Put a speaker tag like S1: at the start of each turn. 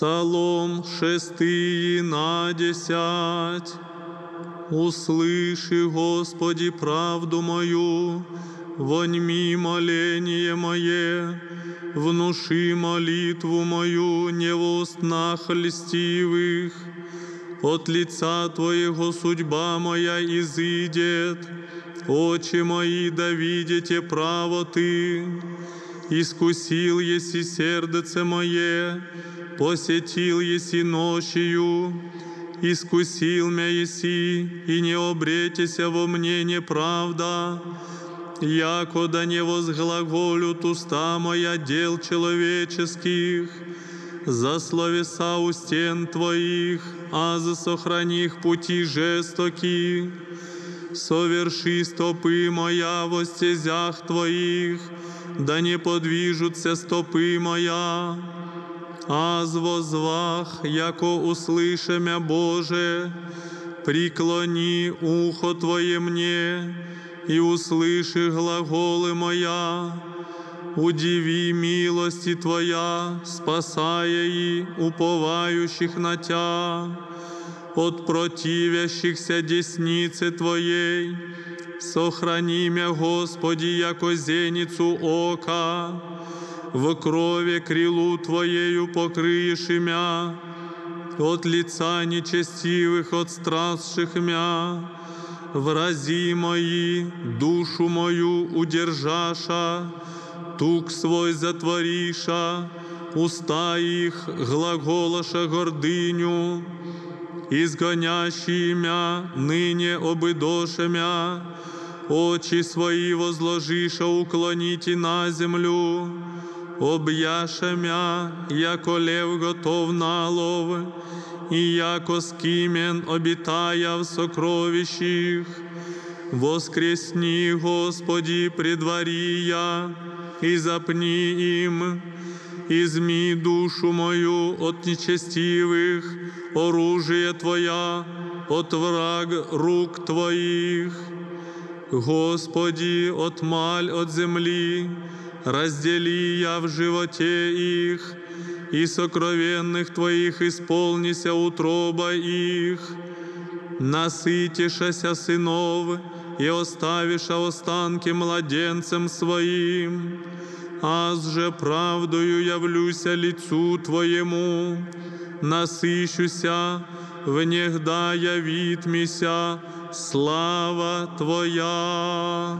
S1: Псалом шестий на десять. Услыши, Господи, правду мою, воньми моление мое, внуши молитву мою не в устнах льстивых. От лица Твоего судьба моя изыдет, очи мои да видите право Ты. Искусил еси сердце мое, посетил еси ночью, искусил мя еси, и не обретеся во мне неправда, яко да не возглаголют уста моя дел человеческих, за словеса у стен Твоих, а за сохрани их пути жестоки Соверши стопы моя во стезях Твоих, да не подвижутся стопы моя. Аз возвах, яко услышамя Боже, преклони ухо Твое мне, и услыши глаголы моя. Удиви милости Твоя, спасая и уповающих на Тя, от противящихся десницы Твоей. Сохрани мя, Господи, яко зеницу ока, в крови крилу Твоею покрыешь мя, от лица нечестивых, от страстших мя, врази мои, душу мою удержаша, тук свой затвориша, уста их глаголоша гордыню, изгонящий мя, ныне обидоша мя, очи свои возложиша уклоните на землю, об'яша мя, яко лев готов на лов, і яко скимен обитая в сокровищах. Воскресни, Господи, предвари я, и запни им, изми душу мою от нечестивых, оружие Твоя, от враг рук Твоих. Господи, отмаль от земли, раздели я в животе их, и сокровенных Твоих исполнися утроба их. Насытишася сынов и оставиша останки младенцем своим, аз же правдою явлюся лицу Твоему, насыщуся, внегда явит мися слава Твоя.